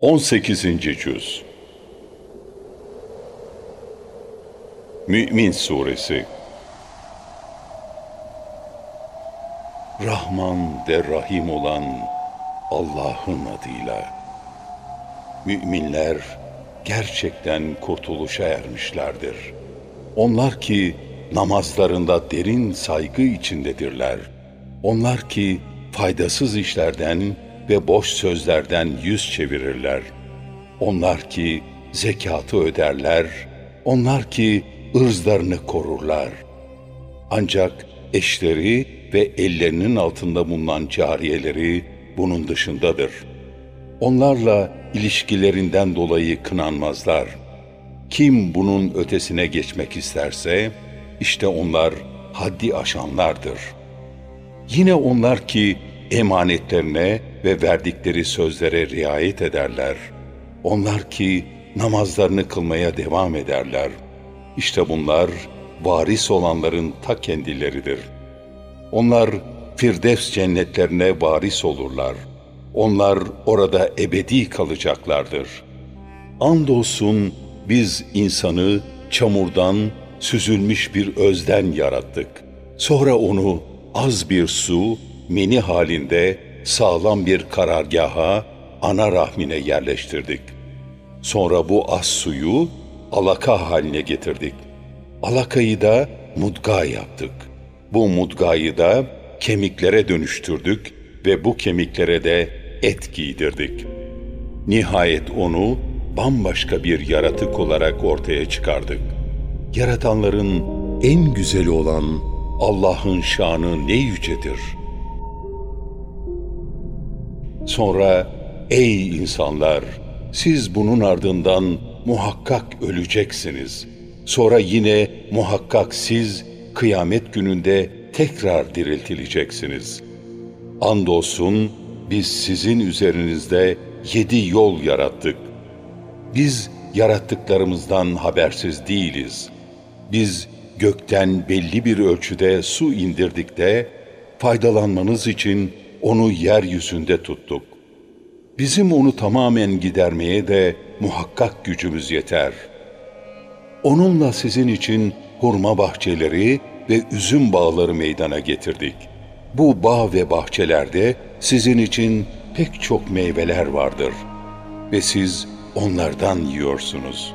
18. Cüz Mü'min Suresi Rahman ve Rahim olan Allah'ın adıyla Müminler gerçekten kurtuluşa ermişlerdir. Onlar ki namazlarında derin saygı içindedirler. Onlar ki faydasız işlerden ve boş sözlerden yüz çevirirler. Onlar ki zekatı öderler, onlar ki ırzlarını korurlar. Ancak eşleri ve ellerinin altında bulunan cariyeleri bunun dışındadır. Onlarla ilişkilerinden dolayı kınanmazlar. Kim bunun ötesine geçmek isterse, işte onlar haddi aşanlardır. Yine onlar ki emanetlerine ve verdikleri sözlere riayet ederler. Onlar ki namazlarını kılmaya devam ederler. İşte bunlar varis olanların ta kendileridir. Onlar Firdevs cennetlerine varis olurlar. Onlar orada ebedi kalacaklardır. Andolsun biz insanı çamurdan, süzülmüş bir özden yarattık. Sonra onu az bir su, meni halinde sağlam bir karargaha, ana rahmine yerleştirdik. Sonra bu az suyu alaka haline getirdik. Alakayı da mudga yaptık. Bu mudgayı da kemiklere dönüştürdük ve bu kemiklere de et giydirdik. Nihayet onu bambaşka bir yaratık olarak ortaya çıkardık. Yaratanların en güzeli olan Allah'ın şanı ne yücedir.'' Sonra ey insanlar siz bunun ardından muhakkak öleceksiniz. Sonra yine muhakkak siz kıyamet gününde tekrar diriltileceksiniz. Andolsun biz sizin üzerinizde yedi yol yarattık. Biz yarattıklarımızdan habersiz değiliz. Biz gökten belli bir ölçüde su indirdik de faydalanmanız için onu yeryüzünde tuttuk. Bizim onu tamamen gidermeye de muhakkak gücümüz yeter. Onunla sizin için hurma bahçeleri ve üzüm bağları meydana getirdik. Bu bağ ve bahçelerde sizin için pek çok meyveler vardır ve siz onlardan yiyorsunuz.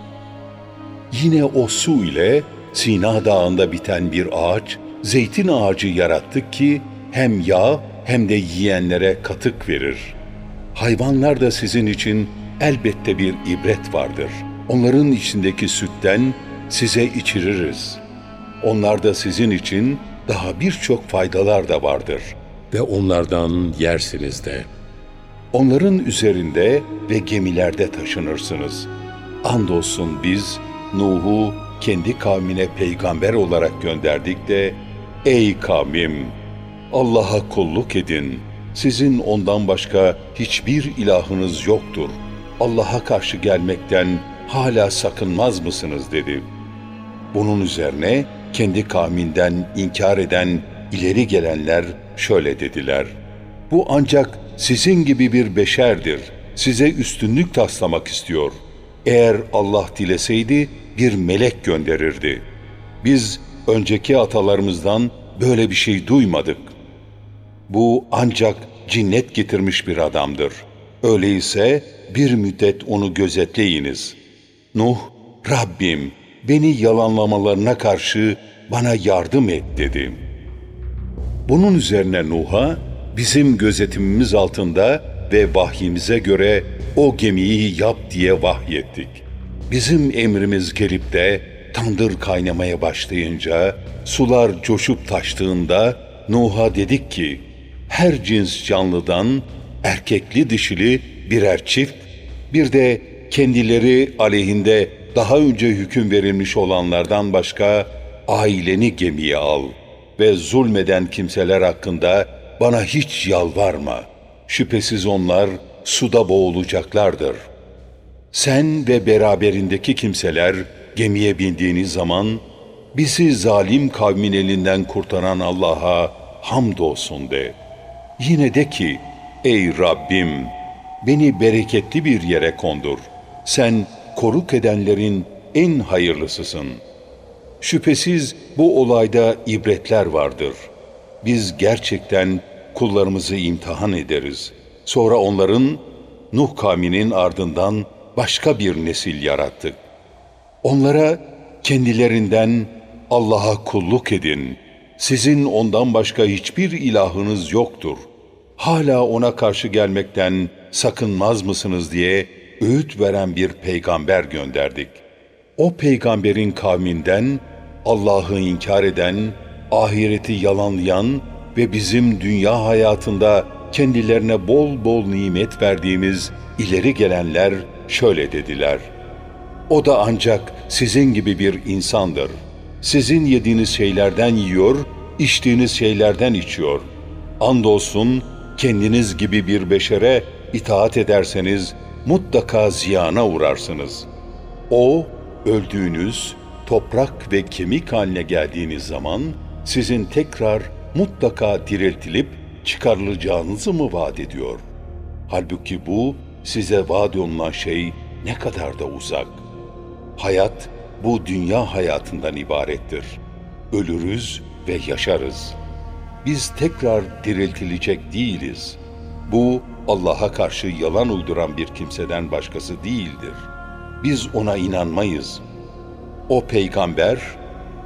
Yine o su ile Sina Dağı'nda biten bir ağaç, zeytin ağacı yarattık ki hem yağ hem de yiyenlere katık verir. Hayvanlar da sizin için elbette bir ibret vardır. Onların içindeki sütten size içiririz. Onlar da sizin için daha birçok faydalar da vardır ve onlardan yersiniz de. Onların üzerinde ve gemilerde taşınırsınız. Andolsun biz Nuh'u kendi kavmine peygamber olarak gönderdik de, Ey kavmim! Allah'a kulluk edin. Sizin ondan başka hiçbir ilahınız yoktur. Allah'a karşı gelmekten hala sakınmaz mısınız dedi. Bunun üzerine kendi kavminden inkar eden ileri gelenler şöyle dediler. Bu ancak sizin gibi bir beşerdir. Size üstünlük taslamak istiyor. Eğer Allah dileseydi bir melek gönderirdi. Biz önceki atalarımızdan böyle bir şey duymadık. Bu ancak cinnet getirmiş bir adamdır. Öyleyse bir müddet onu gözetleyiniz. Nuh, Rabbim beni yalanlamalarına karşı bana yardım et dedi. Bunun üzerine Nuh'a bizim gözetimimiz altında ve vahyimize göre o gemiyi yap diye vahyettik. Bizim emrimiz gelip de tandır kaynamaya başlayınca, sular coşup taştığında Nuh'a dedik ki, her cins canlıdan erkekli dişili birer çift, bir de kendileri aleyhinde daha önce hüküm verilmiş olanlardan başka aileni gemiye al ve zulmeden kimseler hakkında bana hiç yalvarma. Şüphesiz onlar suda boğulacaklardır. Sen ve beraberindeki kimseler gemiye bindiğiniz zaman bizi zalim kavmin elinden kurtaran Allah'a hamdolsun de.'' Yine de ki, ey Rabbim, beni bereketli bir yere kondur. Sen koruk edenlerin en hayırlısısın. Şüphesiz bu olayda ibretler vardır. Biz gerçekten kullarımızı imtihan ederiz. Sonra onların Nuh kavminin ardından başka bir nesil yarattık. Onlara kendilerinden Allah'a kulluk edin. Sizin ondan başka hiçbir ilahınız yoktur. Hala ona karşı gelmekten sakınmaz mısınız diye öğüt veren bir peygamber gönderdik. O peygamberin kavminden Allah'ı inkar eden, ahireti yalanlayan ve bizim dünya hayatında kendilerine bol bol nimet verdiğimiz ileri gelenler şöyle dediler. O da ancak sizin gibi bir insandır. Sizin yediğiniz şeylerden yiyor, içtiğiniz şeylerden içiyor. Andolsun kendiniz gibi bir beşere itaat ederseniz mutlaka ziyana uğrarsınız. O, öldüğünüz, toprak ve kemik haline geldiğiniz zaman sizin tekrar mutlaka diriltilip çıkarılacağınızı mı vaat ediyor? Halbuki bu size vaat olunan şey ne kadar da uzak. Hayat bu dünya hayatından ibarettir. Ölürüz ve yaşarız. Biz tekrar diriltilecek değiliz. Bu Allah'a karşı yalan uyduran bir kimseden başkası değildir. Biz ona inanmayız. O peygamber,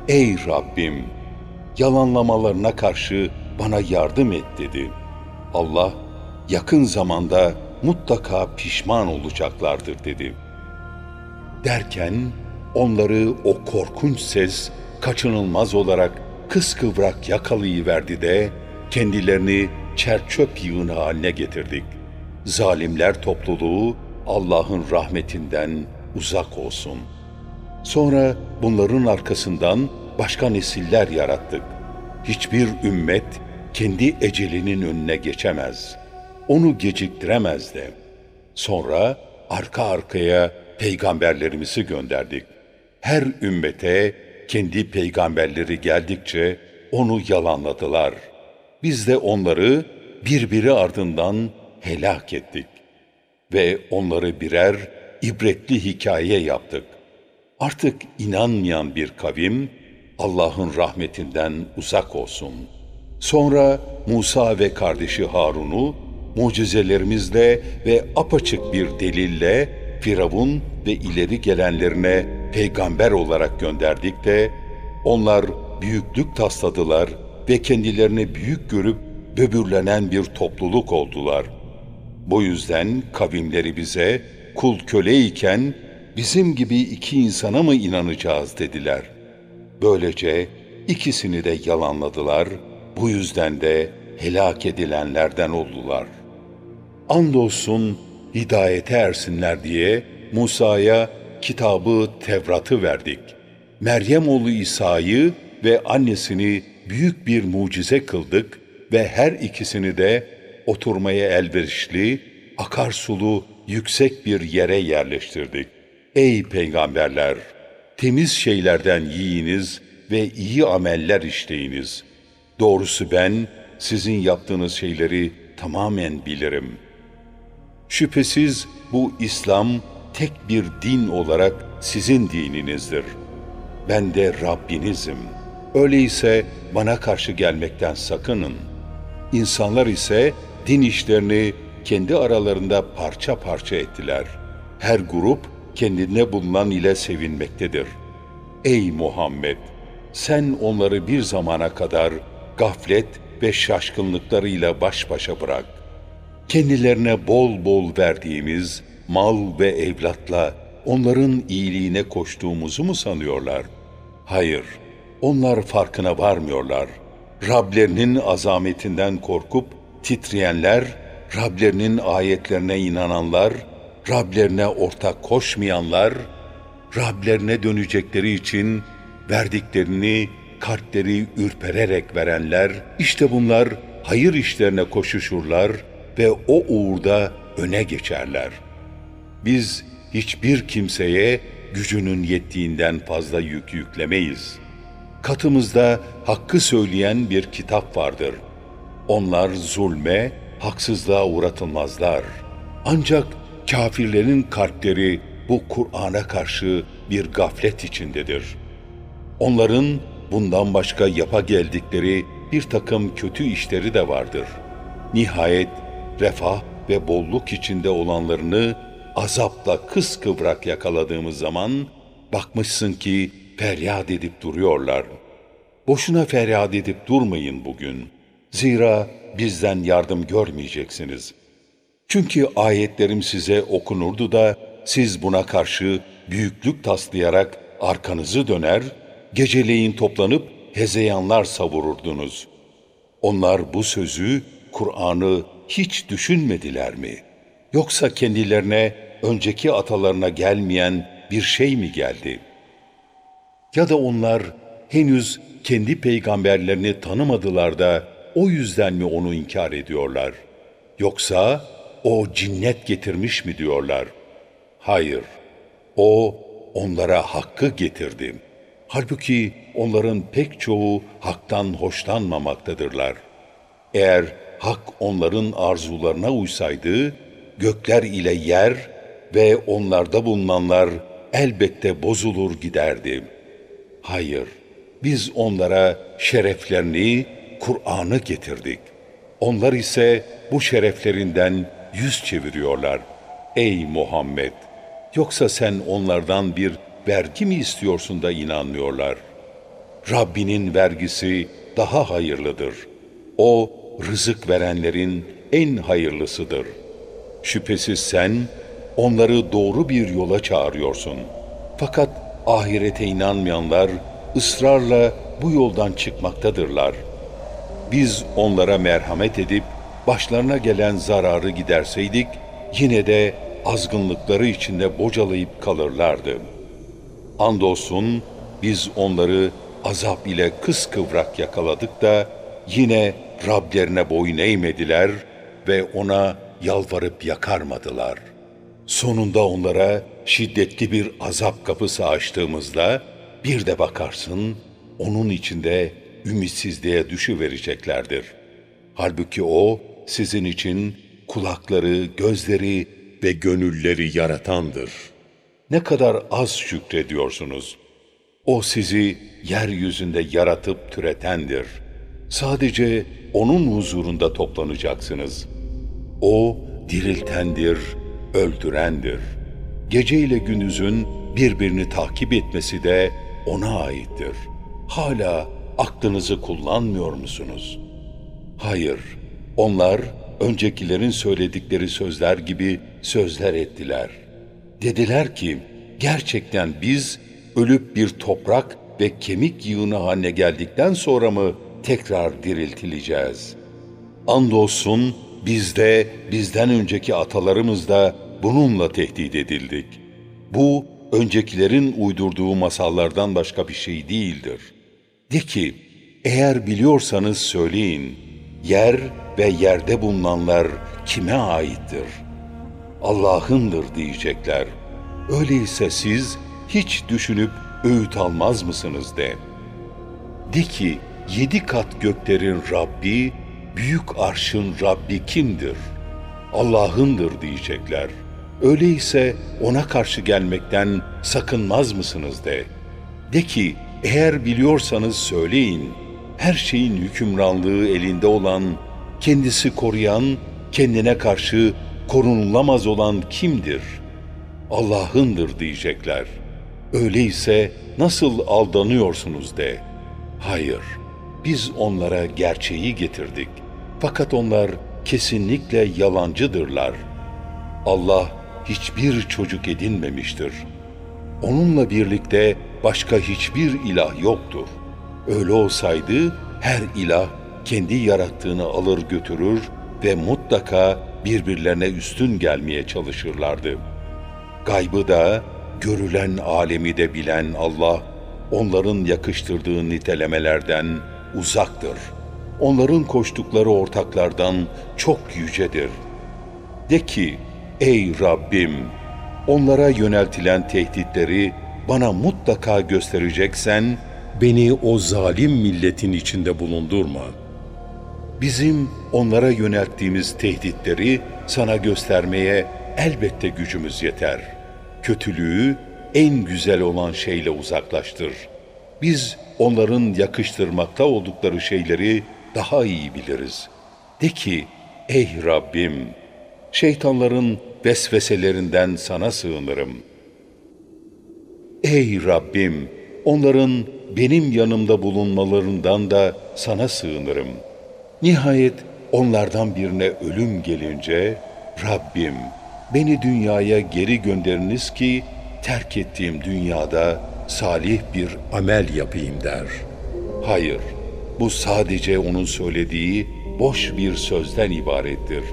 ey Rabbim, yalanlamalarına karşı bana yardım et dedi. Allah, yakın zamanda mutlaka pişman olacaklardır dedi. Derken onları o korkunç ses kaçınılmaz olarak kıskıvrak yakalayıverdi de kendilerini çerçöp yığını haline getirdik. Zalimler topluluğu Allah'ın rahmetinden uzak olsun. Sonra bunların arkasından başka nesiller yarattık. Hiçbir ümmet kendi ecelinin önüne geçemez. Onu geciktiremez de. Sonra arka arkaya peygamberlerimizi gönderdik. Her ümmete kendi peygamberleri geldikçe onu yalanladılar. Biz de onları birbiri ardından helak ettik ve onları birer ibretli hikaye yaptık. Artık inanmayan bir kavim Allah'ın rahmetinden uzak olsun. Sonra Musa ve kardeşi Harun'u mucizelerimizle ve apaçık bir delille Firavun ve ileri gelenlerine peygamber olarak gönderdik de onlar büyüklük tasladılar ve kendilerini büyük görüp böbürlenen bir topluluk oldular. Bu yüzden kavimleri bize kul köle iken bizim gibi iki insana mı inanacağız dediler. Böylece ikisini de yalanladılar, bu yüzden de helak edilenlerden oldular. Andolsun hidayete ersinler diye Musa'ya kitabı Tevrat'ı verdik. Meryem oğlu İsa'yı ve annesini büyük bir mucize kıldık ve her ikisini de oturmaya elverişli, akarsulu, yüksek bir yere yerleştirdik. Ey peygamberler! Temiz şeylerden yiyiniz ve iyi ameller işleyiniz. Doğrusu ben sizin yaptığınız şeyleri tamamen bilirim. Şüphesiz bu İslam tek bir din olarak sizin dininizdir. Ben de Rabbinizim. Öyleyse bana karşı gelmekten sakının. İnsanlar ise din işlerini kendi aralarında parça parça ettiler. Her grup kendine bulunan ile sevinmektedir. Ey Muhammed! Sen onları bir zamana kadar gaflet ve şaşkınlıklarıyla baş başa bırak. Kendilerine bol bol verdiğimiz mal ve evlatla onların iyiliğine koştuğumuzu mu sanıyorlar? Hayır, onlar farkına varmıyorlar. Rablerinin azametinden korkup titreyenler, Rablerinin ayetlerine inananlar, Rablerine ortak koşmayanlar, Rablerine dönecekleri için verdiklerini kalpleri ürpererek verenler, işte bunlar hayır işlerine koşuşurlar ve o uğurda öne geçerler. Biz hiçbir kimseye gücünün yettiğinden fazla yük yüklemeyiz. Katımızda hakkı söyleyen bir kitap vardır. Onlar zulme, haksızlığa uğratılmazlar. Ancak kafirlerin kalpleri bu Kur'an'a karşı bir gaflet içindedir. Onların bundan başka yapa geldikleri bir takım kötü işleri de vardır. Nihayet refah ve bolluk içinde olanlarını azapla kıskıvrak yakaladığımız zaman bakmışsın ki feryat edip duruyorlar. Boşuna feryat edip durmayın bugün. Zira bizden yardım görmeyeceksiniz. Çünkü ayetlerim size okunurdu da siz buna karşı büyüklük taslayarak arkanızı döner, geceleyin toplanıp hezeyanlar savururdunuz. Onlar bu sözü, Kur'an'ı hiç düşünmediler mi? Yoksa kendilerine önceki atalarına gelmeyen bir şey mi geldi? Ya da onlar henüz kendi peygamberlerini tanımadılar da o yüzden mi onu inkar ediyorlar? Yoksa o cinnet getirmiş mi diyorlar? Hayır, o onlara hakkı getirdi. Halbuki onların pek çoğu haktan hoşlanmamaktadırlar. Eğer hak onların arzularına uysaydı, gökler ile yer ve onlarda bulunanlar elbette bozulur giderdi. Hayır, biz onlara şereflerini, Kur'an'ı getirdik. Onlar ise bu şereflerinden yüz çeviriyorlar. Ey Muhammed! Yoksa sen onlardan bir vergi mi istiyorsun da inanmıyorlar? Rabbinin vergisi daha hayırlıdır. O, rızık verenlerin en hayırlısıdır. Şüphesiz sen, onları doğru bir yola çağırıyorsun. Fakat ahirete inanmayanlar ısrarla bu yoldan çıkmaktadırlar. Biz onlara merhamet edip başlarına gelen zararı giderseydik, yine de azgınlıkları içinde bocalayıp kalırlardı. Andolsun biz onları azap ile kıskıvrak yakaladık da yine Rablerine boyun eğmediler ve ona yalvarıp yakarmadılar. Sonunda onlara şiddetli bir azap kapısı açtığımızda bir de bakarsın onun içinde ümitsizliğe düşüvereceklerdir. Halbuki o sizin için kulakları, gözleri ve gönülleri yaratandır. Ne kadar az şükrediyorsunuz. O sizi yeryüzünde yaratıp türetendir. Sadece O'nun huzurunda toplanacaksınız. O diriltendir, öldürendir. Gece ile gündüzün birbirini takip etmesi de O'na aittir. Hala aklınızı kullanmıyor musunuz? Hayır, onlar öncekilerin söyledikleri sözler gibi sözler ettiler. Dediler ki, gerçekten biz ölüp bir toprak ve kemik yığını haline geldikten sonra mı tekrar diriltileceğiz? Andolsun biz de bizden önceki atalarımız da bununla tehdit edildik. Bu öncekilerin uydurduğu masallardan başka bir şey değildir. De ki, eğer biliyorsanız söyleyin.'' yer ve yerde bulunanlar kime aittir? Allah'ındır diyecekler. Öyleyse siz hiç düşünüp öğüt almaz mısınız de. De ki yedi kat göklerin Rabbi, büyük arşın Rabbi kimdir? Allah'ındır diyecekler. Öyleyse ona karşı gelmekten sakınmaz mısınız de. De ki eğer biliyorsanız söyleyin.'' her şeyin hükümranlığı elinde olan, kendisi koruyan, kendine karşı korunulamaz olan kimdir? Allah'ındır diyecekler. Öyleyse nasıl aldanıyorsunuz de. Hayır, biz onlara gerçeği getirdik. Fakat onlar kesinlikle yalancıdırlar. Allah hiçbir çocuk edinmemiştir. Onunla birlikte başka hiçbir ilah yoktur.'' Öyle olsaydı her ilah kendi yarattığını alır götürür ve mutlaka birbirlerine üstün gelmeye çalışırlardı. Gaybı da, görülen alemi de bilen Allah, onların yakıştırdığı nitelemelerden uzaktır. Onların koştukları ortaklardan çok yücedir. De ki, ey Rabbim, onlara yöneltilen tehditleri bana mutlaka göstereceksen, beni o zalim milletin içinde bulundurma. Bizim onlara yönelttiğimiz tehditleri sana göstermeye elbette gücümüz yeter. Kötülüğü en güzel olan şeyle uzaklaştır. Biz onların yakıştırmakta oldukları şeyleri daha iyi biliriz. De ki, ey Rabbim, şeytanların vesveselerinden sana sığınırım. Ey Rabbim, onların benim yanımda bulunmalarından da sana sığınırım. Nihayet onlardan birine ölüm gelince, Rabbim beni dünyaya geri gönderiniz ki terk ettiğim dünyada salih bir amel yapayım der. Hayır, bu sadece onun söylediği boş bir sözden ibarettir.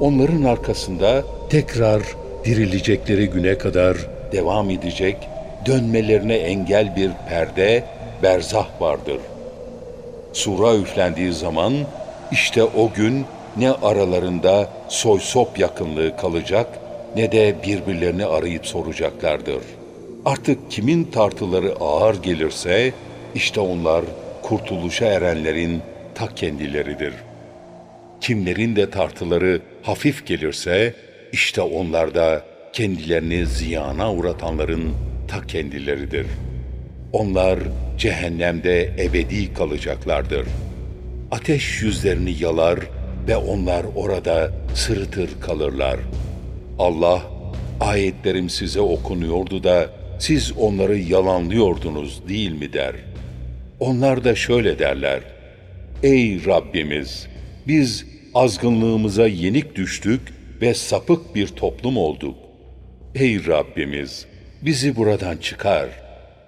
Onların arkasında tekrar dirilecekleri güne kadar devam edecek, dönmelerine engel bir perde, berzah vardır. Sura üflendiği zaman işte o gün ne aralarında soy sop yakınlığı kalacak ne de birbirlerini arayıp soracaklardır. Artık kimin tartıları ağır gelirse işte onlar kurtuluşa erenlerin ta kendileridir. Kimlerin de tartıları hafif gelirse işte onlar da kendilerini ziyana uğratanların ta kendileridir. Onlar cehennemde ebedi kalacaklardır. Ateş yüzlerini yalar ve onlar orada sırıtır kalırlar. Allah, ayetlerim size okunuyordu da siz onları yalanlıyordunuz değil mi der. Onlar da şöyle derler. Ey Rabbimiz! Biz azgınlığımıza yenik düştük ve sapık bir toplum olduk. Ey Rabbimiz! Bizi buradan çıkar.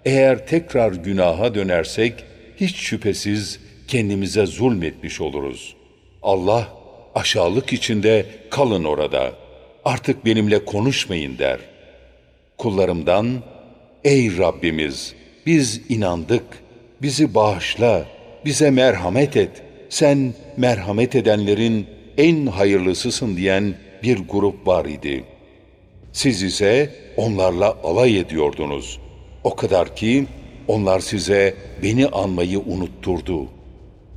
Eğer tekrar günaha dönersek, hiç şüphesiz kendimize zulmetmiş oluruz. Allah, aşağılık içinde kalın orada. Artık benimle konuşmayın der. Kullarımdan, ey Rabbimiz, biz inandık, bizi bağışla, bize merhamet et. Sen merhamet edenlerin en hayırlısısın diyen bir grup var idi. Siz ise onlarla alay ediyordunuz. O kadar ki onlar size beni anmayı unutturdu.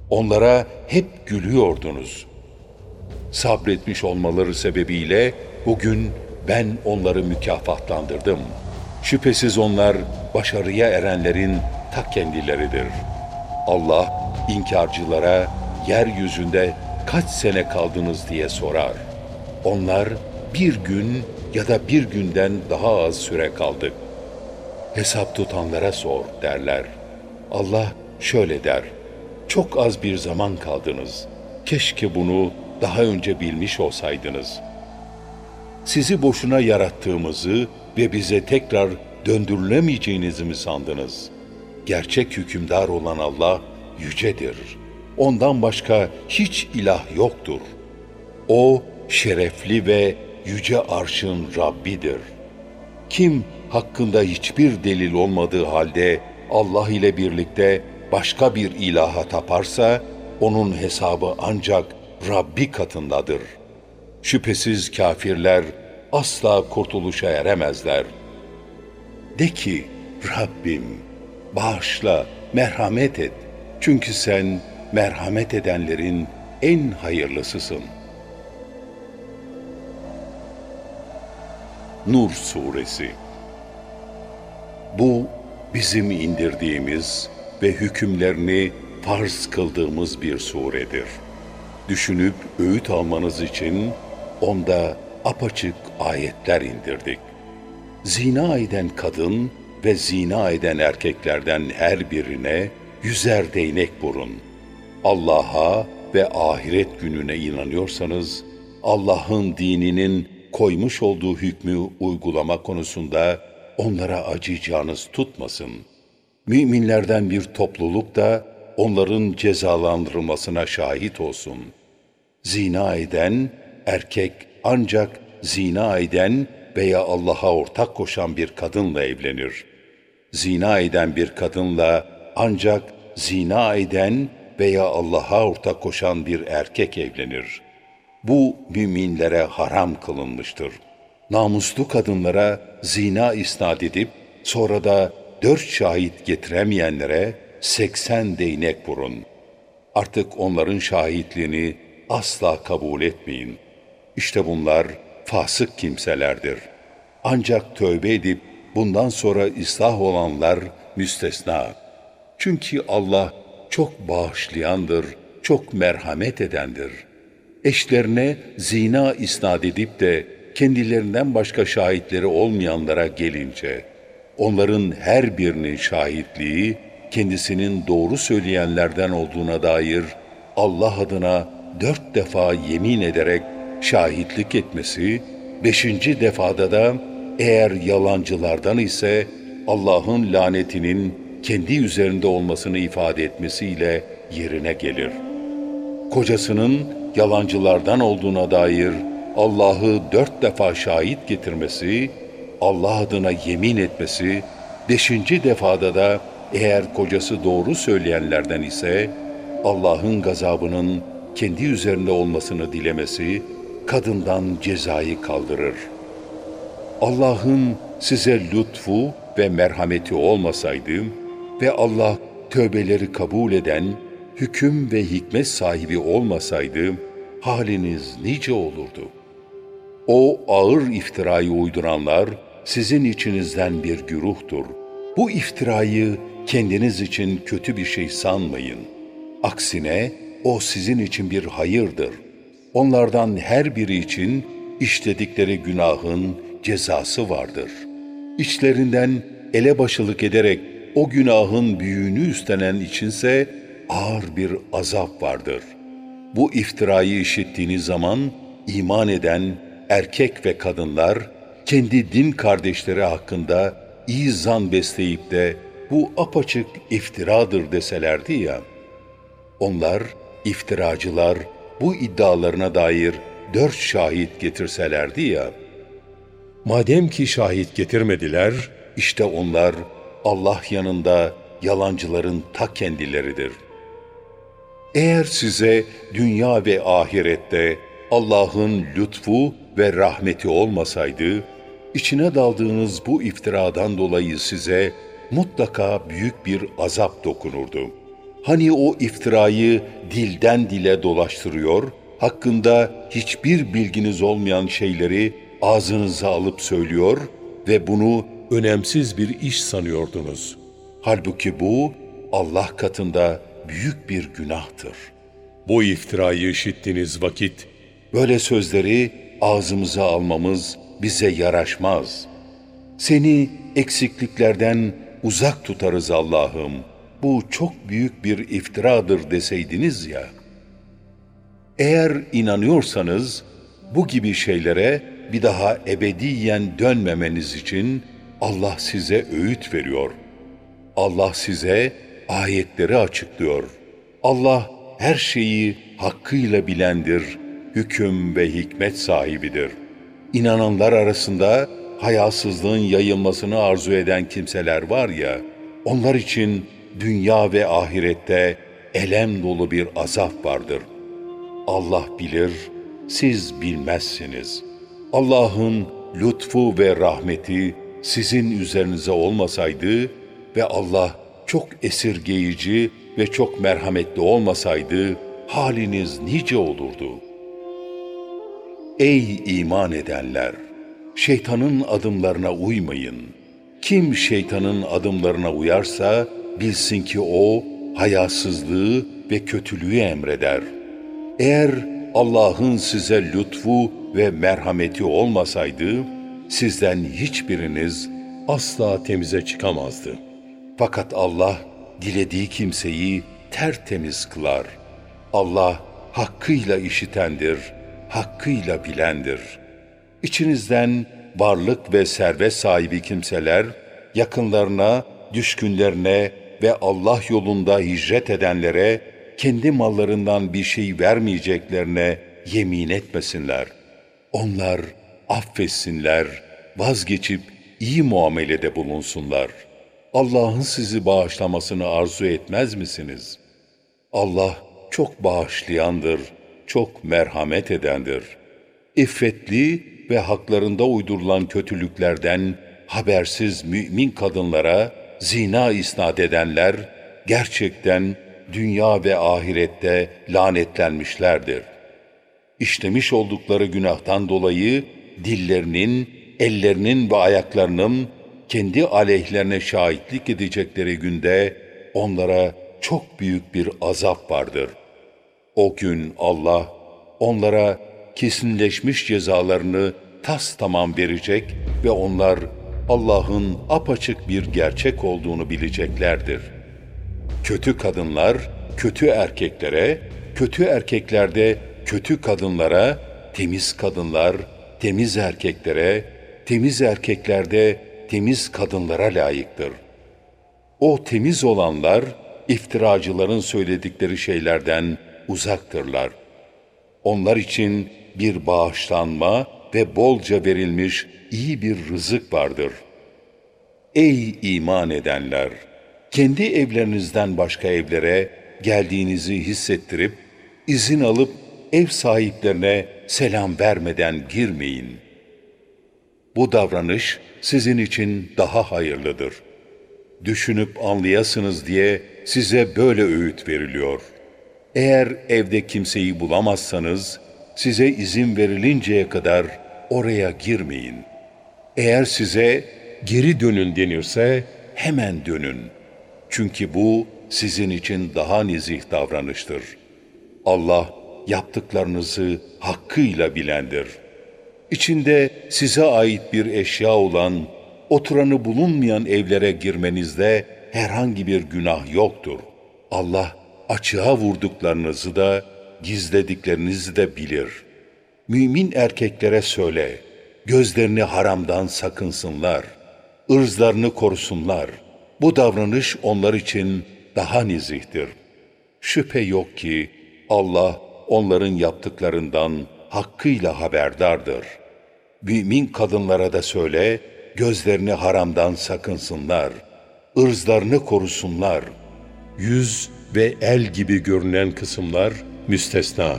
Onlara hep gülüyordunuz. Sabretmiş olmaları sebebiyle bugün ben onları mükafatlandırdım. Şüphesiz onlar başarıya erenlerin ta kendileridir. Allah inkarcılara yeryüzünde kaç sene kaldınız diye sorar. Onlar bir gün ya da bir günden daha az süre kaldık. Hesap tutanlara sor derler. Allah şöyle der. Çok az bir zaman kaldınız. Keşke bunu daha önce bilmiş olsaydınız. Sizi boşuna yarattığımızı ve bize tekrar döndürülemeyeceğinizi mi sandınız? Gerçek hükümdar olan Allah yücedir. Ondan başka hiç ilah yoktur. O şerefli ve yüce arşın Rabbidir. Kim hakkında hiçbir delil olmadığı halde Allah ile birlikte başka bir ilaha taparsa onun hesabı ancak Rabbi katındadır. Şüphesiz kafirler asla kurtuluşa eremezler. De ki Rabbim bağışla, merhamet et. Çünkü sen merhamet edenlerin en hayırlısısın. Nur Suresi Bu bizim indirdiğimiz ve hükümlerini farz kıldığımız bir suredir. Düşünüp öğüt almanız için onda apaçık ayetler indirdik. Zina eden kadın ve zina eden erkeklerden her birine yüzer değnek vurun. Allah'a ve ahiret gününe inanıyorsanız, Allah'ın dininin koymuş olduğu hükmü uygulama konusunda onlara acıyacağınız tutmasın. Müminlerden bir topluluk da onların cezalandırılmasına şahit olsun. Zina eden erkek ancak zina eden veya Allah'a ortak koşan bir kadınla evlenir. Zina eden bir kadınla ancak zina eden veya Allah'a ortak koşan bir erkek evlenir. Bu müminlere haram kılınmıştır. Namuslu kadınlara zina isnat edip sonra da dört şahit getiremeyenlere seksen değnek vurun. Artık onların şahitliğini asla kabul etmeyin. İşte bunlar fasık kimselerdir. Ancak tövbe edip bundan sonra ıslah olanlar müstesna. Çünkü Allah çok bağışlayandır, çok merhamet edendir. Eşlerine zina isnat edip de kendilerinden başka şahitleri olmayanlara gelince, onların her birinin şahitliği kendisinin doğru söyleyenlerden olduğuna dair Allah adına dört defa yemin ederek şahitlik etmesi, beşinci defada da eğer yalancılardan ise Allah'ın lanetinin kendi üzerinde olmasını ifade etmesiyle yerine gelir. Kocasının yalancılardan olduğuna dair Allah'ı dört defa şahit getirmesi, Allah adına yemin etmesi, beşinci defada da eğer kocası doğru söyleyenlerden ise Allah'ın gazabının kendi üzerinde olmasını dilemesi kadından cezayı kaldırır. Allah'ın size lütfu ve merhameti olmasaydı ve Allah tövbeleri kabul eden, hüküm ve hikmet sahibi olmasaydı haliniz nice olurdu. O ağır iftirayı uyduranlar sizin içinizden bir güruhtur. Bu iftirayı kendiniz için kötü bir şey sanmayın. Aksine o sizin için bir hayırdır. Onlardan her biri için işledikleri günahın cezası vardır. İçlerinden elebaşılık ederek o günahın büyüğünü üstlenen içinse ağır bir azap vardır. Bu iftirayı işittiğiniz zaman iman eden erkek ve kadınlar kendi din kardeşleri hakkında iyi zan besleyip de bu apaçık iftiradır deselerdi ya, onlar iftiracılar bu iddialarına dair dört şahit getirselerdi ya, madem ki şahit getirmediler, işte onlar Allah yanında yalancıların ta kendileridir. Eğer size dünya ve ahirette Allah'ın lütfu ve rahmeti olmasaydı, içine daldığınız bu iftiradan dolayı size mutlaka büyük bir azap dokunurdu. Hani o iftirayı dilden dile dolaştırıyor, hakkında hiçbir bilginiz olmayan şeyleri ağzınıza alıp söylüyor ve bunu önemsiz bir iş sanıyordunuz. Halbuki bu Allah katında büyük bir günahtır. Bu iftirayı işittiğiniz vakit böyle sözleri ağzımıza almamız bize yaraşmaz. Seni eksikliklerden uzak tutarız Allah'ım. Bu çok büyük bir iftiradır deseydiniz ya. Eğer inanıyorsanız bu gibi şeylere bir daha ebediyen dönmemeniz için Allah size öğüt veriyor. Allah size ayetleri açıklıyor. Allah her şeyi hakkıyla bilendir, hüküm ve hikmet sahibidir. İnananlar arasında hayasızlığın yayılmasını arzu eden kimseler var ya, onlar için dünya ve ahirette elem dolu bir azap vardır. Allah bilir, siz bilmezsiniz. Allah'ın lütfu ve rahmeti sizin üzerinize olmasaydı ve Allah çok esirgeyici ve çok merhametli olmasaydı haliniz nice olurdu. Ey iman edenler! Şeytanın adımlarına uymayın. Kim şeytanın adımlarına uyarsa bilsin ki o hayasızlığı ve kötülüğü emreder. Eğer Allah'ın size lütfu ve merhameti olmasaydı, sizden hiçbiriniz asla temize çıkamazdı. Fakat Allah dilediği kimseyi tertemiz kılar. Allah hakkıyla işitendir, hakkıyla bilendir. İçinizden varlık ve servet sahibi kimseler yakınlarına, düşkünlerine ve Allah yolunda hicret edenlere kendi mallarından bir şey vermeyeceklerine yemin etmesinler. Onlar affetsinler, vazgeçip iyi muamelede bulunsunlar. Allah'ın sizi bağışlamasını arzu etmez misiniz? Allah çok bağışlayandır, çok merhamet edendir. İffetli ve haklarında uydurulan kötülüklerden habersiz mümin kadınlara zina isnat edenler gerçekten dünya ve ahirette lanetlenmişlerdir. İşlemiş oldukları günahtan dolayı dillerinin, ellerinin ve ayaklarının kendi aleyhlerine şahitlik edecekleri günde onlara çok büyük bir azap vardır. O gün Allah onlara kesinleşmiş cezalarını tas tamam verecek ve onlar Allah'ın apaçık bir gerçek olduğunu bileceklerdir. Kötü kadınlar kötü erkeklere, kötü erkeklerde kötü kadınlara, temiz kadınlar temiz erkeklere, temiz erkeklerde temiz kadınlara layıktır. O temiz olanlar iftiracıların söyledikleri şeylerden uzaktırlar. Onlar için bir bağışlanma ve bolca verilmiş iyi bir rızık vardır. Ey iman edenler! Kendi evlerinizden başka evlere geldiğinizi hissettirip, izin alıp ev sahiplerine selam vermeden girmeyin. Bu davranış sizin için daha hayırlıdır. Düşünüp anlayasınız diye size böyle öğüt veriliyor. Eğer evde kimseyi bulamazsanız, size izin verilinceye kadar oraya girmeyin. Eğer size geri dönün denirse hemen dönün. Çünkü bu sizin için daha nezih davranıştır. Allah yaptıklarınızı hakkıyla bilendir. İçinde size ait bir eşya olan, oturanı bulunmayan evlere girmenizde herhangi bir günah yoktur. Allah açığa vurduklarınızı da, gizlediklerinizi de bilir. Mümin erkeklere söyle, gözlerini haramdan sakınsınlar, ırzlarını korusunlar. Bu davranış onlar için daha nezihtir. Şüphe yok ki Allah onların yaptıklarından hakkıyla haberdardır. Mümin kadınlara da söyle, gözlerini haramdan sakınsınlar, ırzlarını korusunlar. Yüz ve el gibi görünen kısımlar müstesna.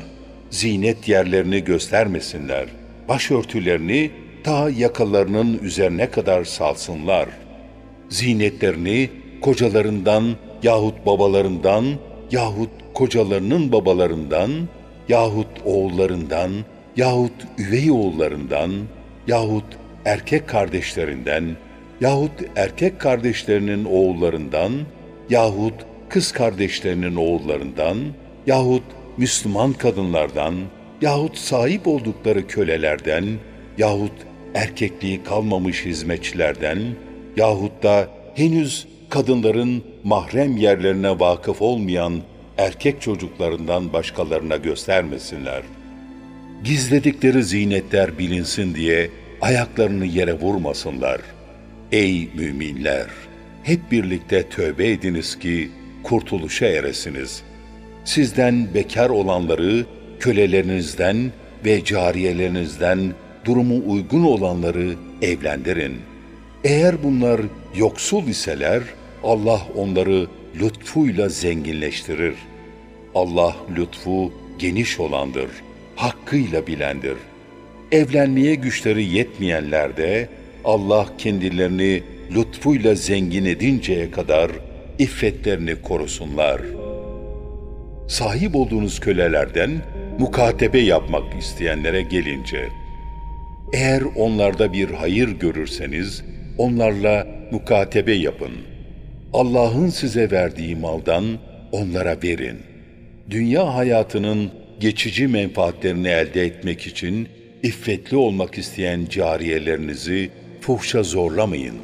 Zinet yerlerini göstermesinler. Başörtülerini ta yakalarının üzerine kadar salsınlar. Zinetlerini kocalarından yahut babalarından yahut kocalarının babalarından yahut oğullarından yahut üvey oğullarından yahut erkek kardeşlerinden yahut erkek kardeşlerinin oğullarından yahut kız kardeşlerinin oğullarından yahut Müslüman kadınlardan yahut sahip oldukları kölelerden yahut erkekliği kalmamış hizmetçilerden yahut da henüz kadınların mahrem yerlerine vakıf olmayan erkek çocuklarından başkalarına göstermesinler. Gizledikleri zinetler bilinsin diye ayaklarını yere vurmasınlar. Ey müminler! Hep birlikte tövbe ediniz ki kurtuluşa eresiniz. Sizden bekar olanları, kölelerinizden ve cariyelerinizden durumu uygun olanları evlendirin. Eğer bunlar yoksul iseler, Allah onları lütfuyla zenginleştirir. Allah lütfu geniş olandır, hakkıyla bilendir. Evlenmeye güçleri yetmeyenler de Allah kendilerini lütfuyla zengin edinceye kadar iffetlerini korusunlar. Sahip olduğunuz kölelerden mukatebe yapmak isteyenlere gelince, eğer onlarda bir hayır görürseniz, onlarla mukatebe yapın.'' Allah'ın size verdiği maldan onlara verin. Dünya hayatının geçici menfaatlerini elde etmek için iffetli olmak isteyen cariyelerinizi fuhşa zorlamayın.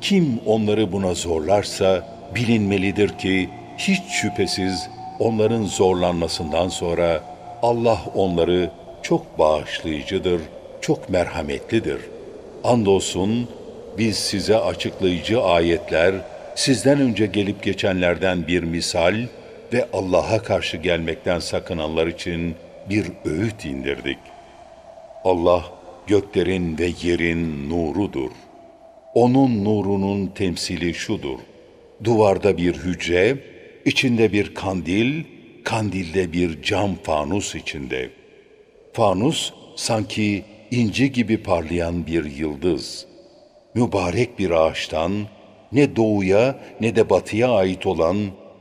Kim onları buna zorlarsa bilinmelidir ki hiç şüphesiz onların zorlanmasından sonra Allah onları çok bağışlayıcıdır, çok merhametlidir. Andolsun biz size açıklayıcı ayetler, sizden önce gelip geçenlerden bir misal ve Allah'a karşı gelmekten sakınanlar için bir öğüt indirdik. Allah göklerin ve yerin nurudur. Onun nurunun temsili şudur. Duvarda bir hücre, içinde bir kandil, kandilde bir cam fanus içinde. Fanus sanki inci gibi parlayan bir yıldız. Mübarek bir ağaçtan, ne doğuya ne de batıya ait olan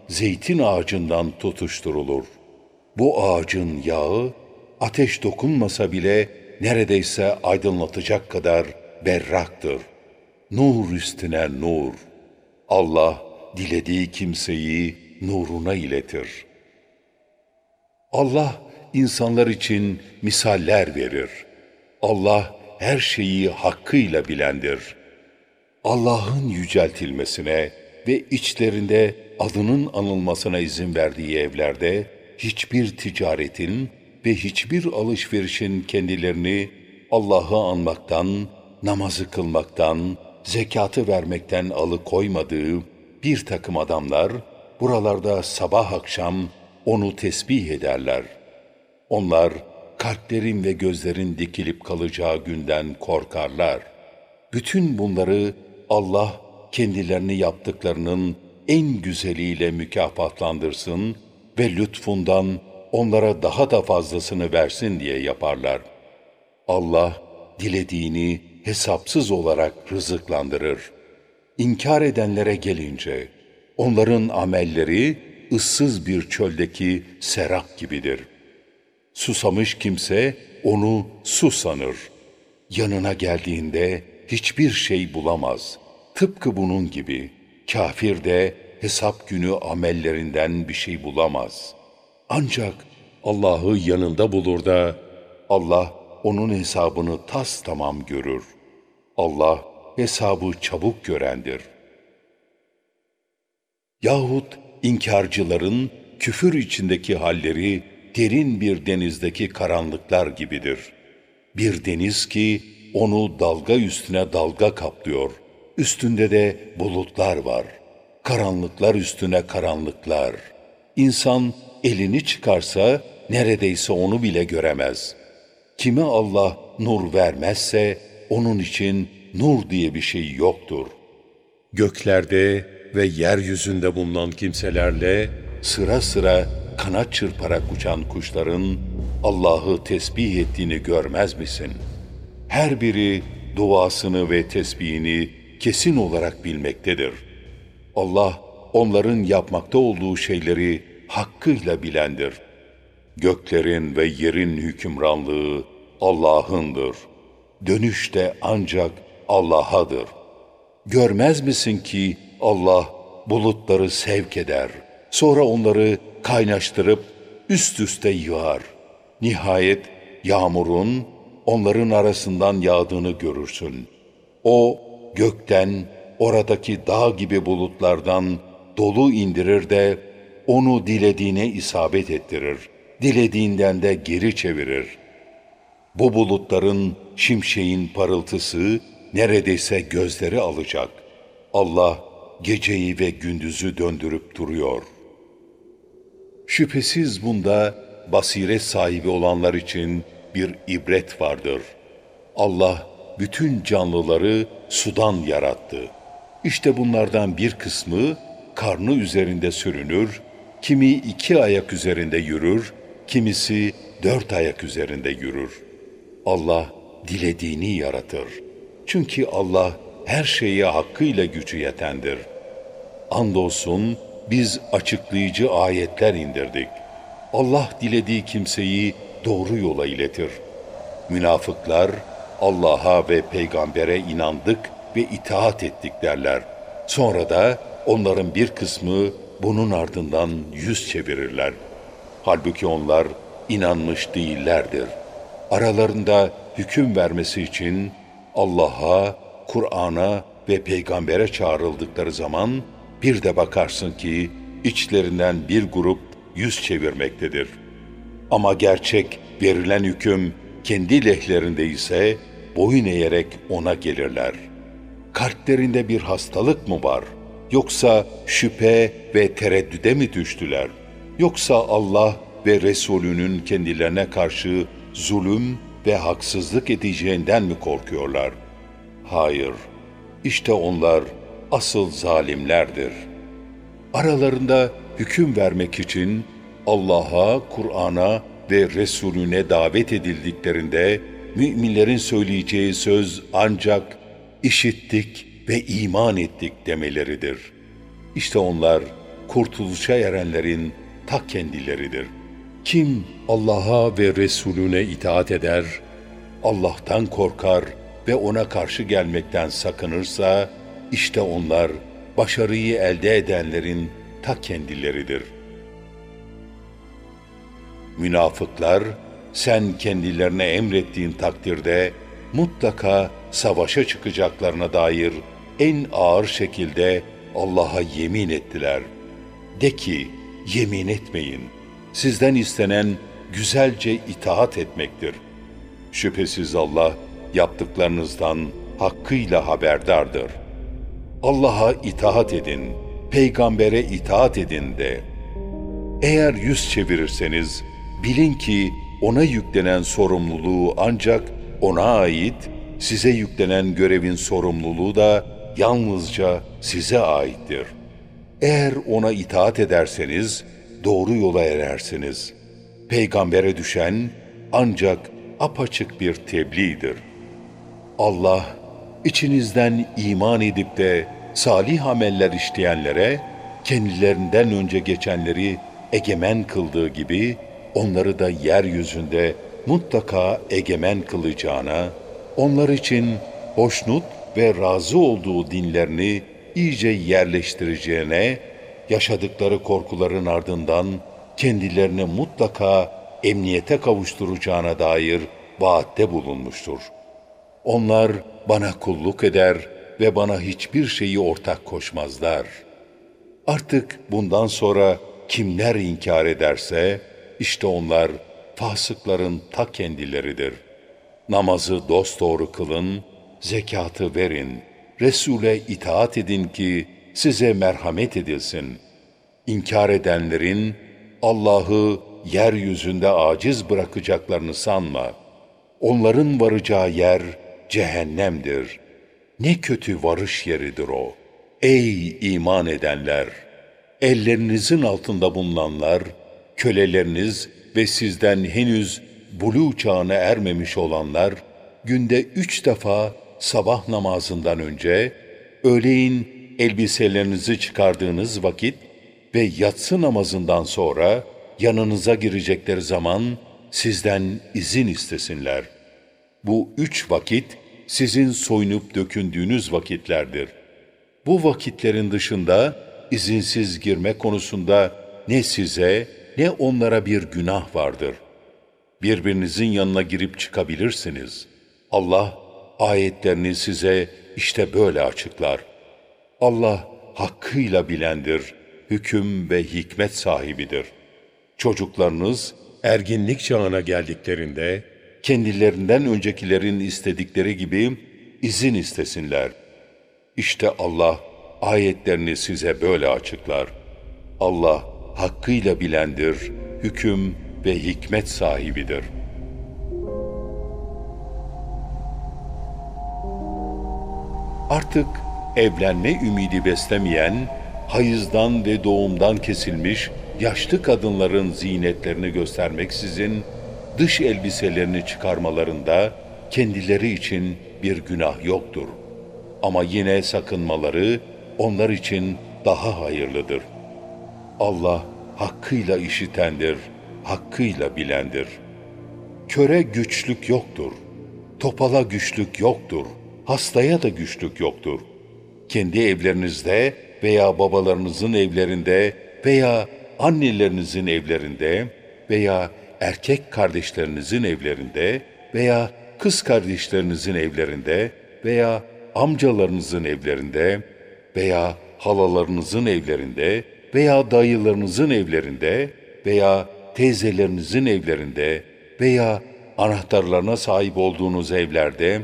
zeytin ağacından tutuşturulur. Bu ağacın yağı ateş dokunmasa bile neredeyse aydınlatacak kadar berraktır. Nur üstüne nur. Allah dilediği kimseyi nuruna iletir. Allah insanlar için misaller verir. Allah her şeyi hakkıyla bilendir. Allah'ın yüceltilmesine ve içlerinde adının anılmasına izin verdiği evlerde hiçbir ticaretin ve hiçbir alışverişin kendilerini Allah'ı anmaktan, namazı kılmaktan, zekatı vermekten alıkoymadığı bir takım adamlar buralarda sabah akşam onu tesbih ederler. Onlar kalplerin ve gözlerin dikilip kalacağı günden korkarlar. Bütün bunları Allah kendilerini yaptıklarının en güzeliyle mükafatlandırsın ve lütfundan onlara daha da fazlasını versin diye yaparlar. Allah dilediğini hesapsız olarak rızıklandırır. İnkar edenlere gelince, onların amelleri ıssız bir çöldeki serap gibidir. Susamış kimse onu su sanır. Yanına geldiğinde hiçbir şey bulamaz. Tıpkı bunun gibi kafir de hesap günü amellerinden bir şey bulamaz. Ancak Allah'ı yanında bulur da Allah onun hesabını tas tamam görür. Allah hesabı çabuk görendir. Yahut inkarcıların küfür içindeki halleri derin bir denizdeki karanlıklar gibidir. Bir deniz ki onu dalga üstüne dalga kaplıyor. Üstünde de bulutlar var. Karanlıklar üstüne karanlıklar. İnsan elini çıkarsa neredeyse onu bile göremez. Kime Allah nur vermezse onun için nur diye bir şey yoktur. Göklerde ve yeryüzünde bulunan kimselerle sıra sıra kanat çırparak uçan kuşların Allah'ı tesbih ettiğini görmez misin? Her biri duasını ve tesbihini kesin olarak bilmektedir. Allah onların yapmakta olduğu şeyleri hakkıyla bilendir. Göklerin ve yerin hükümranlığı Allah'ındır. Dönüş de ancak Allah'adır. Görmez misin ki Allah bulutları sevk eder. Sonra onları kaynaştırıp üst üste yığar. Nihayet yağmurun onların arasından yağdığını görürsün. O gökten oradaki dağ gibi bulutlardan dolu indirir de onu dilediğine isabet ettirir. Dilediğinden de geri çevirir. Bu bulutların şimşeğin parıltısı neredeyse gözleri alacak. Allah geceyi ve gündüzü döndürüp duruyor. Şüphesiz bunda basiret sahibi olanlar için bir ibret vardır. Allah bütün canlıları sudan yarattı. İşte bunlardan bir kısmı karnı üzerinde sürünür, kimi iki ayak üzerinde yürür, kimisi dört ayak üzerinde yürür. Allah dilediğini yaratır. Çünkü Allah her şeye hakkıyla gücü yetendir. Andolsun biz açıklayıcı ayetler indirdik. Allah dilediği kimseyi doğru yola iletir. Münafıklar Allah'a ve peygambere inandık ve itaat ettik derler. Sonra da onların bir kısmı bunun ardından yüz çevirirler. Halbuki onlar inanmış değillerdir. Aralarında hüküm vermesi için Allah'a, Kur'an'a ve peygambere çağrıldıkları zaman bir de bakarsın ki içlerinden bir grup yüz çevirmektedir. Ama gerçek verilen hüküm kendi lehlerinde ise boyun eğerek ona gelirler. Kalplerinde bir hastalık mı var? Yoksa şüphe ve tereddüde mi düştüler? Yoksa Allah ve Resulünün kendilerine karşı zulüm ve haksızlık edeceğinden mi korkuyorlar? Hayır, işte onlar asıl zalimlerdir. Aralarında hüküm vermek için Allah'a, Kur'an'a ve Resulüne davet edildiklerinde müminlerin söyleyeceği söz ancak işittik ve iman ettik demeleridir. İşte onlar kurtuluşa erenlerin ta kendileridir. Kim Allah'a ve Resulüne itaat eder, Allah'tan korkar ve ona karşı gelmekten sakınırsa, işte onlar başarıyı elde edenlerin ta kendileridir. Münafıklar, sen kendilerine emrettiğin takdirde mutlaka savaşa çıkacaklarına dair en ağır şekilde Allah'a yemin ettiler. De ki, yemin etmeyin. Sizden istenen güzelce itaat etmektir. Şüphesiz Allah yaptıklarınızdan hakkıyla haberdardır. Allah'a itaat edin, peygambere itaat edin de. Eğer yüz çevirirseniz, bilin ki ona yüklenen sorumluluğu ancak ona ait, size yüklenen görevin sorumluluğu da yalnızca size aittir. Eğer ona itaat ederseniz doğru yola erersiniz. Peygambere düşen ancak apaçık bir tebliğdir. Allah içinizden iman edip de salih ameller işleyenlere kendilerinden önce geçenleri egemen kıldığı gibi onları da yeryüzünde mutlaka egemen kılacağına, onlar için hoşnut ve razı olduğu dinlerini iyice yerleştireceğine, yaşadıkları korkuların ardından kendilerini mutlaka emniyete kavuşturacağına dair vaatte bulunmuştur. Onlar bana kulluk eder ve bana hiçbir şeyi ortak koşmazlar. Artık bundan sonra kimler inkar ederse, işte onlar fasıkların ta kendileridir. Namazı dosdoğru kılın, zekatı verin, Resul'e itaat edin ki size merhamet edilsin. İnkar edenlerin Allah'ı yeryüzünde aciz bırakacaklarını sanma. Onların varacağı yer cehennemdir. Ne kötü varış yeridir o. Ey iman edenler! Ellerinizin altında bulunanlar, köleleriniz ve sizden henüz bulu çağına ermemiş olanlar, günde üç defa sabah namazından önce, öğleyin elbiselerinizi çıkardığınız vakit ve yatsı namazından sonra yanınıza girecekleri zaman sizden izin istesinler. Bu üç vakit sizin soyunup dökündüğünüz vakitlerdir. Bu vakitlerin dışında izinsiz girme konusunda ne size ne onlara bir günah vardır. Birbirinizin yanına girip çıkabilirsiniz. Allah ayetlerini size işte böyle açıklar. Allah hakkıyla bilendir, hüküm ve hikmet sahibidir. Çocuklarınız erginlik çağına geldiklerinde kendilerinden öncekilerin istedikleri gibi izin istesinler. İşte Allah ayetlerini size böyle açıklar. Allah hakkıyla bilendir, hüküm ve hikmet sahibidir. Artık evlenme ümidi beslemeyen, hayızdan ve doğumdan kesilmiş yaşlı kadınların zinetlerini göstermeksizin dış elbiselerini çıkarmalarında kendileri için bir günah yoktur. Ama yine sakınmaları onlar için daha hayırlıdır. Allah hakkıyla işitendir, hakkıyla bilendir. Köre güçlük yoktur, topala güçlük yoktur, hastaya da güçlük yoktur. Kendi evlerinizde veya babalarınızın evlerinde veya annelerinizin evlerinde veya erkek kardeşlerinizin evlerinde veya kız kardeşlerinizin evlerinde veya amcalarınızın evlerinde veya halalarınızın evlerinde veya dayılarınızın evlerinde veya teyzelerinizin evlerinde veya anahtarlarına sahip olduğunuz evlerde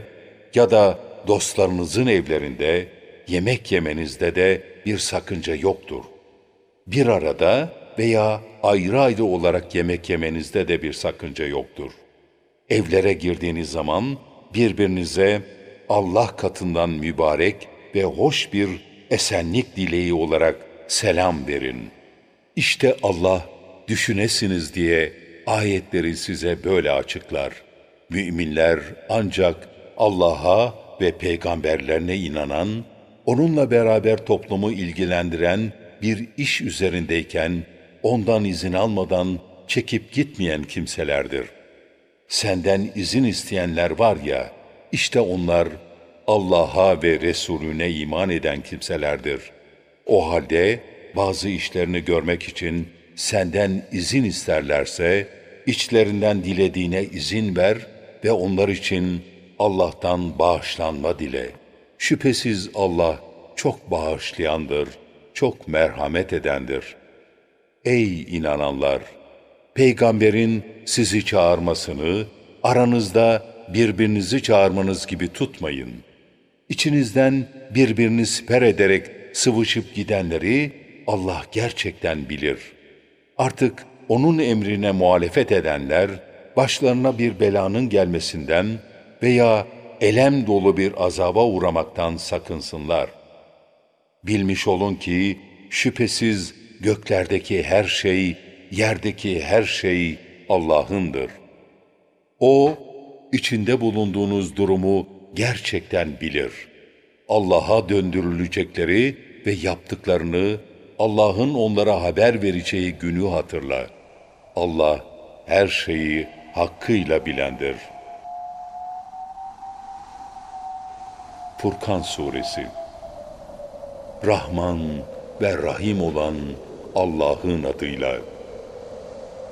ya da dostlarınızın evlerinde yemek yemenizde de bir sakınca yoktur. Bir arada veya ayrı ayrı olarak yemek yemenizde de bir sakınca yoktur. Evlere girdiğiniz zaman birbirinize Allah katından mübarek ve hoş bir esenlik dileği olarak selam verin. İşte Allah düşünesiniz diye ayetleri size böyle açıklar. Müminler ancak Allah'a ve peygamberlerine inanan, onunla beraber toplumu ilgilendiren bir iş üzerindeyken ondan izin almadan çekip gitmeyen kimselerdir. senden izin isteyenler var ya, işte onlar Allah'a ve Resulüne iman eden kimselerdir. O halde bazı işlerini görmek için senden izin isterlerse, içlerinden dilediğine izin ver ve onlar için Allah'tan bağışlanma dile. Şüphesiz Allah çok bağışlayandır, çok merhamet edendir. Ey inananlar! Peygamberin sizi çağırmasını, aranızda birbirinizi çağırmanız gibi tutmayın. İçinizden birbirini siper ederek sıvışıp gidenleri Allah gerçekten bilir. Artık onun emrine muhalefet edenler, başlarına bir belanın gelmesinden veya elem dolu bir azaba uğramaktan sakınsınlar. Bilmiş olun ki şüphesiz göklerdeki her şey, yerdeki her şey Allah'ındır. O, içinde bulunduğunuz durumu gerçekten bilir. Allah'a döndürülecekleri ve yaptıklarını Allah'ın onlara haber vereceği günü hatırla. Allah her şeyi hakkıyla bilendir. Furkan Suresi Rahman ve Rahim olan Allah'ın adıyla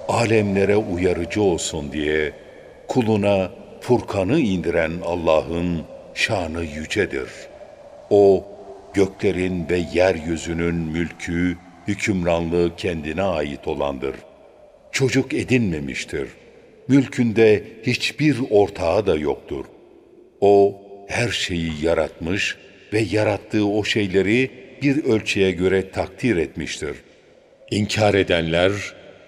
alemlere uyarıcı olsun diye kuluna Furkan'ı indiren Allah'ın şanı yücedir. O, göklerin ve yeryüzünün mülkü, hükümranlığı kendine ait olandır. Çocuk edinmemiştir. Mülkünde hiçbir ortağı da yoktur. O, her şeyi yaratmış ve yarattığı o şeyleri bir ölçüye göre takdir etmiştir. İnkar edenler,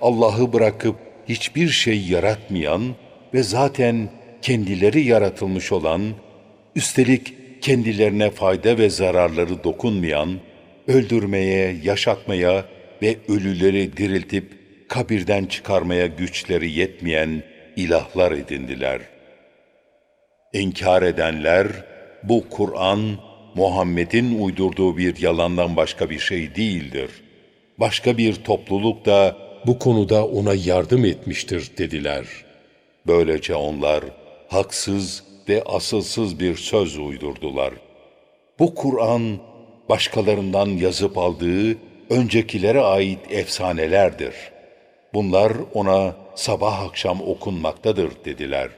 Allah'ı bırakıp hiçbir şey yaratmayan ve zaten kendileri yaratılmış olan, üstelik kendilerine fayda ve zararları dokunmayan, öldürmeye, yaşatmaya ve ölüleri diriltip kabirden çıkarmaya güçleri yetmeyen ilahlar edindiler. İnkar edenler, bu Kur'an, Muhammed'in uydurduğu bir yalandan başka bir şey değildir. Başka bir topluluk da bu konuda ona yardım etmiştir dediler. Böylece onlar haksız ve asılsız bir söz uydurdular. Bu Kur'an başkalarından yazıp aldığı öncekilere ait efsanelerdir. Bunlar ona sabah akşam okunmaktadır dediler.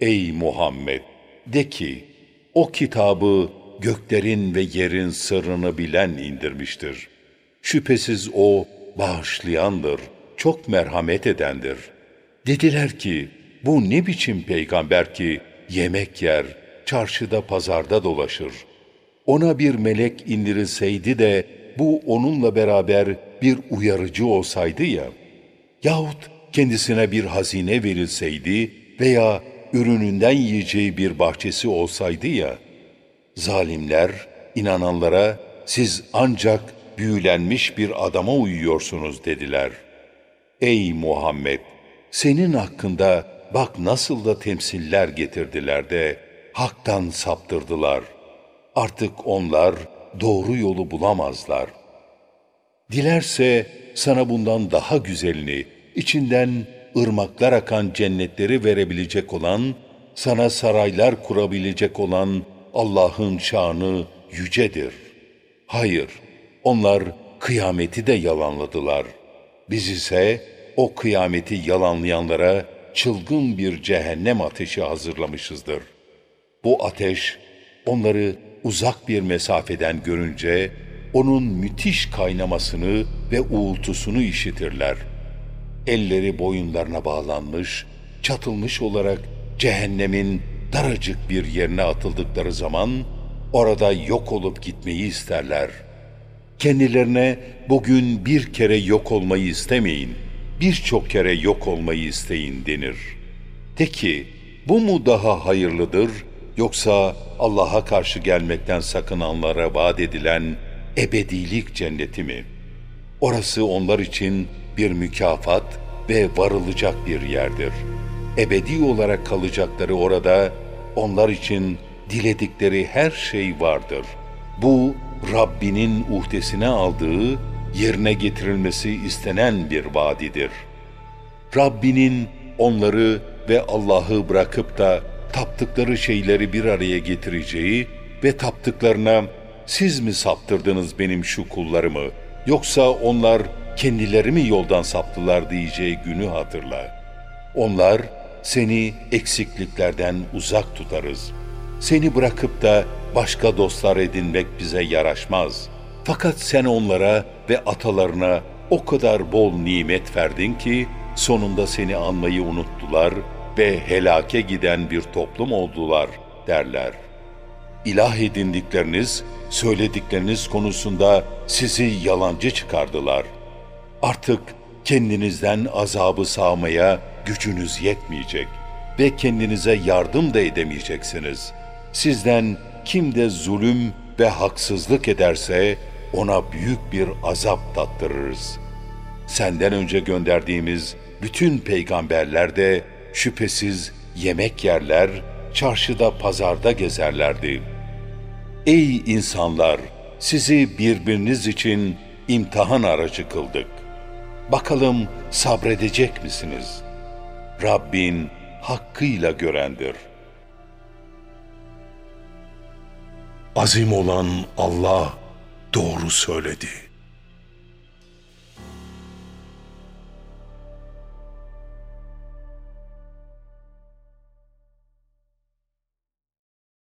Ey Muhammed! De ki, o kitabı göklerin ve yerin sırrını bilen indirmiştir. Şüphesiz o bağışlayandır, çok merhamet edendir. Dediler ki, bu ne biçim peygamber ki yemek yer, çarşıda pazarda dolaşır. Ona bir melek indirilseydi de bu onunla beraber bir uyarıcı olsaydı ya, yahut kendisine bir hazine verilseydi veya ürününden yiyeceği bir bahçesi olsaydı ya, zalimler inananlara siz ancak büyülenmiş bir adama uyuyorsunuz dediler. Ey Muhammed! Senin hakkında bak nasıl da temsiller getirdiler de haktan saptırdılar. Artık onlar doğru yolu bulamazlar. Dilerse sana bundan daha güzelini, içinden ırmaklar akan cennetleri verebilecek olan, sana saraylar kurabilecek olan Allah'ın şanı yücedir. Hayır, onlar kıyameti de yalanladılar. Biz ise o kıyameti yalanlayanlara çılgın bir cehennem ateşi hazırlamışızdır. Bu ateş onları uzak bir mesafeden görünce onun müthiş kaynamasını ve uğultusunu işitirler. Elleri boyunlarına bağlanmış, çatılmış olarak cehennemin daracık bir yerine atıldıkları zaman orada yok olup gitmeyi isterler. Kendilerine bugün bir kere yok olmayı istemeyin, birçok kere yok olmayı isteyin denir. De ki, bu mu daha hayırlıdır yoksa Allah'a karşı gelmekten sakınanlara vaat edilen ebedilik cenneti mi? Orası onlar için bir mükafat ve varılacak bir yerdir. Ebedi olarak kalacakları orada onlar için diledikleri her şey vardır. Bu Rabbinin uhdesine aldığı, yerine getirilmesi istenen bir vaadidir. Rabbinin onları ve Allah'ı bırakıp da taptıkları şeyleri bir araya getireceği ve taptıklarına siz mi saptırdınız benim şu kullarımı yoksa onlar kendileri mi yoldan saptılar diyeceği günü hatırla. Onlar seni eksikliklerden uzak tutarız. Seni bırakıp da başka dostlar edinmek bize yaraşmaz. Fakat sen onlara ve atalarına o kadar bol nimet verdin ki sonunda seni anmayı unuttular ve helake giden bir toplum oldular derler. İlah edindikleriniz, söyledikleriniz konusunda sizi yalancı çıkardılar. Artık kendinizden azabı sağmaya gücünüz yetmeyecek ve kendinize yardım da edemeyeceksiniz. Sizden kim de zulüm ve haksızlık ederse ona büyük bir azap tattırırız. Senden önce gönderdiğimiz bütün peygamberler de şüphesiz yemek yerler, çarşıda pazarda gezerlerdi. Ey insanlar! Sizi birbiriniz için imtihan aracı kıldık. Bakalım sabredecek misiniz? Rabbin hakkıyla görendir. Azim olan Allah doğru söyledi.